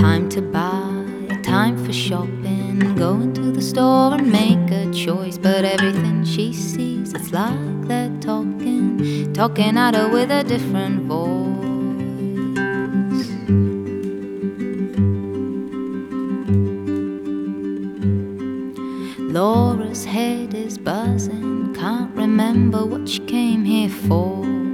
Time to buy, time for shopping. Going to the store and make a choice. But everything she sees, it's like they're talking, talking at her with a different voice. Laura's head is buzzing, can't remember what she came here for.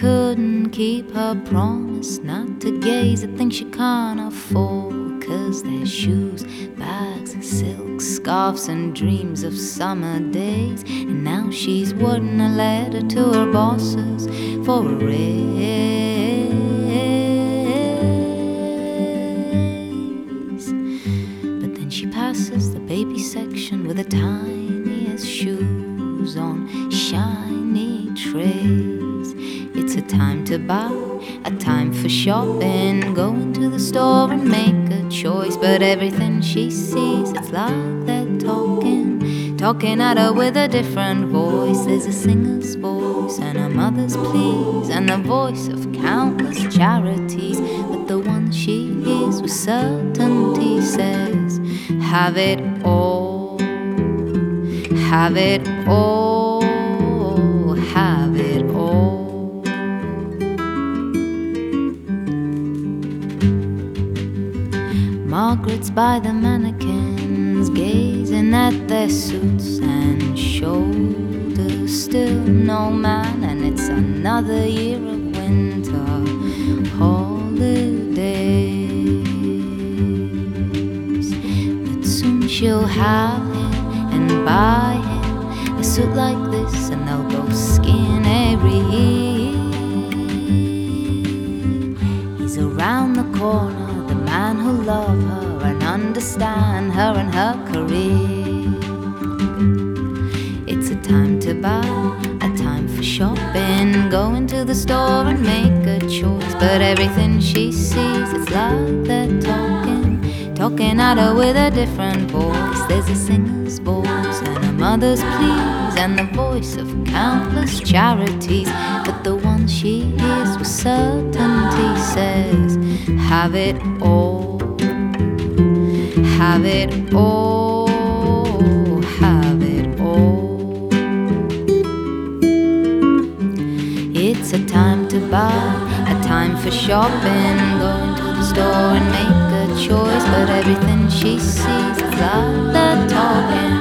Couldn't keep her promise not to gaze at things she can't afford. Cause there's shoes, bags, silk, scarves, and dreams of summer days. And now she's wording a letter to her bosses for a raise. But then she passes the baby section with the tiniest shoes on shiny trays. It's a time to buy, a time for shopping. Go into the store and make a choice. But everything she sees, it's like they're talking, talking at her with a different voice. There's a singer's voice and a mother's pleas, and the voice of countless charities. But the one she hears with certainty says, Have it all, have it all, have Margaret's by the mannequins, gazing at their suits and shoulders. Still no man, and it's another year of winter holidays. But soon she'll have him and buy him a suit like this, and they'll go skiing every year. He's around the corner, man who'll love her and understand her and her career. It's a time to buy, a time for shopping. Go into the store and make a choice. But everything she sees, it's like they're talking, talking at her with a different voice. There's a singer's voice and a mother's pleas, and the voice of countless charities. But the one she hears with certainty says, Have it all, have it all, have it all. It's a time to buy, a time for shopping. Go into the store and make a choice. But everything she sees is like they're talking,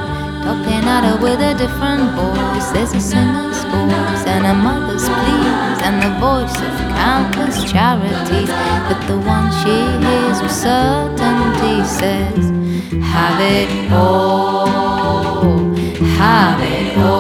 talking at her with a different voice. There's a singer's voice and a the voice of countless charities. But the one she hears with certainty says, Have it all, have it all.